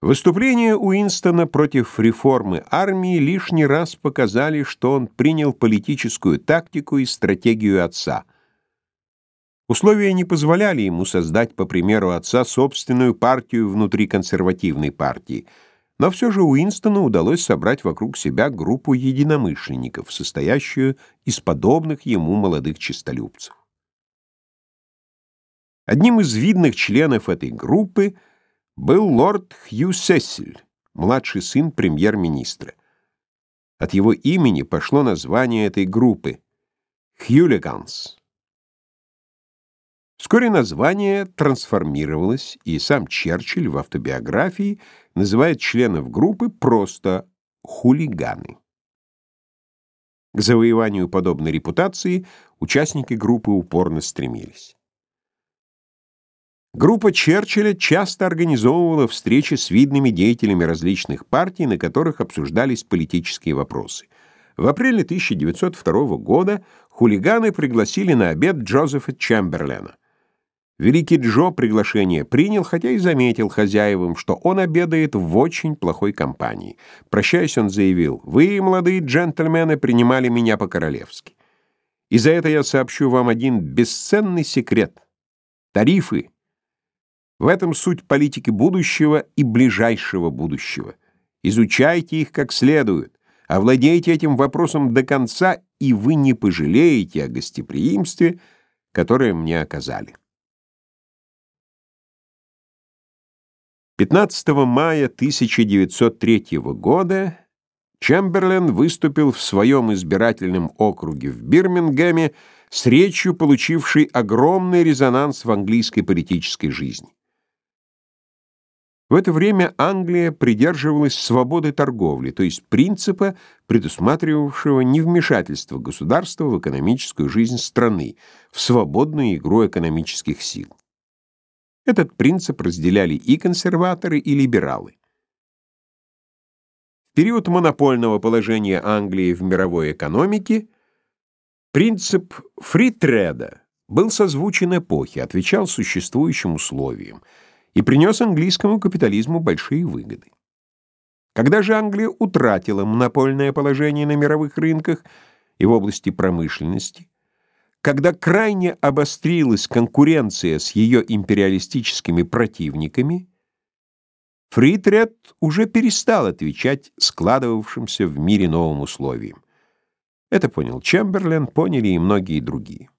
Выступления Уинстона против реформы армии лишний раз показали, что он принял политическую тактику и стратегию отца. Условия не позволяли ему создать, по примеру отца, собственную партию внутри консервативной партии, но все же Уинстону удалось собрать вокруг себя группу единомышленников, состоящую из подобных ему молодых честолюбцев. Одним из видных членов этой группы – был лорд Хью Сесиль, младший сын премьер-министра. От его имени пошло название этой группы — Хьюлиганс. Вскоре название трансформировалось, и сам Черчилль в автобиографии называет членов группы просто «хулиганы». К завоеванию подобной репутации участники группы упорно стремились. Группа Черчилля часто организовывала встречи с видными деятелями различных партий, на которых обсуждались политические вопросы. В апреле 1902 года хулиганы пригласили на обед Джозефа Чемберлена. Великий Джо приглашение принял, хотя и заметил хозяевам, что он обедает в очень плохой компании. Прощаясь, он заявил, «Вы, молодые джентльмены, принимали меня по-королевски. И за это я сообщу вам один бесценный секрет. Тарифы в этом суть политики будущего и ближайшего будущего. Изучайте их как следует, овладейте этим вопросом до конца, и вы не пожалеете о гостеприимстве, которое мне оказали. 15 мая 1903 года Чемберлен выступил в своем избирательном округе в Бирмингеме с речью, получившей огромный резонанс в английской политической жизни. В это время Англия придерживалась свободы торговли, то есть принципа, предусматривавшего невмешательство государства в экономическую жизнь страны, в свободную игру экономических сил. Этот принцип разделяли и консерваторы, и либералы. В период монопольного положения Англии в мировой экономике принцип фритреда был созвучен эпохе, отвечал существующим условиям – и принес английскому капитализму большие выгоды. Когда же Англия утратила монопольное положение на мировых рынках и в области промышленности, когда крайне обострилась конкуренция с ее империалистическими противниками, Фритред уже перестал отвечать складывавшимся в мире новым условиям. Это понял Чемберлен, поняли и многие другие.